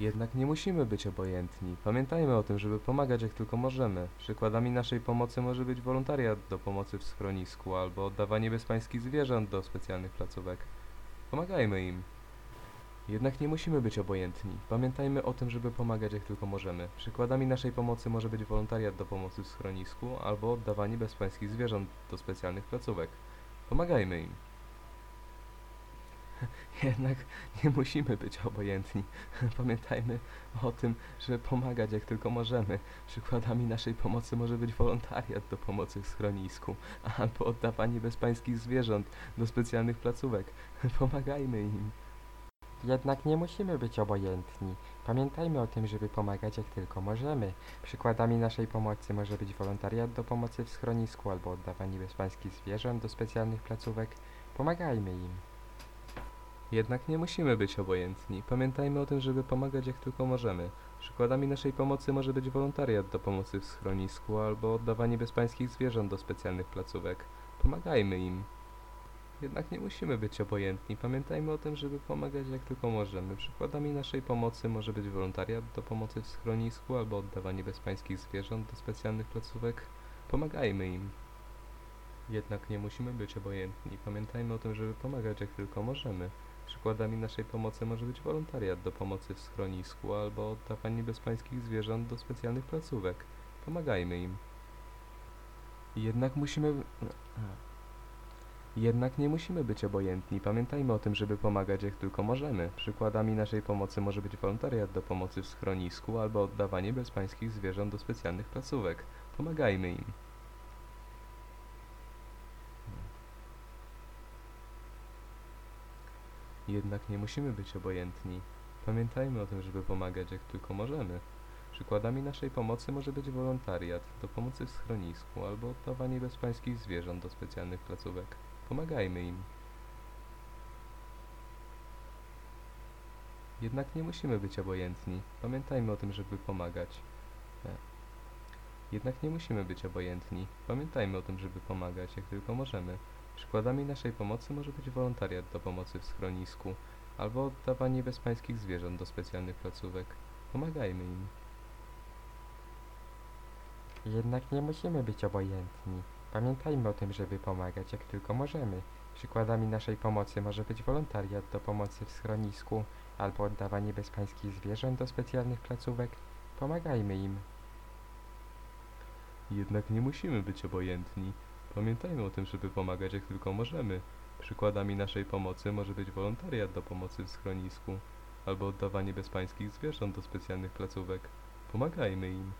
Jednak nie musimy być obojętni. Pamiętajmy o tym, żeby pomagać jak tylko możemy. Przykładami naszej pomocy może być wolontariat do pomocy w schronisku albo oddawanie bezpańskich zwierząt do specjalnych placówek. Pomagajmy im. Jednak nie musimy być obojętni. Pamiętajmy o tym, żeby pomagać jak tylko możemy. Przykładami naszej pomocy może być wolontariat do pomocy w schronisku albo oddawanie bezpańskich zwierząt do specjalnych placówek. Pomagajmy im. Jednak nie musimy być obojętni. Pamiętajmy o tym, żeby pomagać jak tylko możemy. Przykładami naszej pomocy może być wolontariat do pomocy w schronisku albo oddawanie bezpańskich zwierząt do specjalnych placówek. Pomagajmy im. Jednak nie musimy być obojętni. Pamiętajmy o tym, żeby pomagać jak tylko możemy. Przykładami naszej pomocy może być wolontariat do pomocy w schronisku albo oddawanie bezpańskich zwierząt do specjalnych placówek. Pomagajmy im. Jednak nie musimy być obojętni. Pamiętajmy o tym, żeby pomagać jak tylko możemy. Przykładami naszej pomocy może być wolontariat do pomocy w schronisku albo oddawanie bezpańskich zwierząt do specjalnych placówek. Pomagajmy im. Jednak nie musimy być obojętni. Pamiętajmy o tym, żeby pomagać jak tylko możemy. Przykładami naszej pomocy może być wolontariat do pomocy w schronisku albo oddawanie bezpańskich zwierząt do specjalnych placówek. Pomagajmy im. Jednak nie musimy być obojętni. Pamiętajmy o tym, żeby pomagać jak tylko możemy. Przykładami naszej pomocy może być wolontariat do pomocy w schronisku albo oddawanie bezpańskich zwierząt do specjalnych placówek. Pomagajmy im. Jednak musimy... Jednak nie musimy być obojętni. Pamiętajmy o tym, żeby pomagać jak tylko możemy. Przykładami naszej pomocy może być wolontariat do pomocy w schronisku albo oddawanie bezpańskich zwierząt do specjalnych placówek. Pomagajmy im. Jednak nie musimy być obojętni. Pamiętajmy o tym, żeby pomagać jak tylko możemy. Przykładami naszej pomocy może być wolontariat do pomocy w schronisku albo oddawanie bezpańskich zwierząt do specjalnych placówek. Pomagajmy im. Jednak nie musimy być obojętni. Pamiętajmy o tym, żeby pomagać. Jednak nie musimy być obojętni. Pamiętajmy o tym, żeby pomagać jak tylko możemy. Przykładami naszej pomocy może być wolontariat do pomocy w schronisku albo oddawanie bezpańskich zwierząt do specjalnych placówek. Pomagajmy im. Jednak nie musimy być obojętni. Pamiętajmy o tym, żeby pomagać jak tylko możemy. Przykładami naszej pomocy może być wolontariat do pomocy w schronisku albo oddawanie bezpańskich zwierząt do specjalnych placówek. Pomagajmy im. Jednak nie musimy być obojętni. Pamiętajmy o tym, żeby pomagać jak tylko możemy. Przykładami naszej pomocy może być wolontariat do pomocy w schronisku albo oddawanie bezpańskich zwierząt do specjalnych placówek. Pomagajmy im.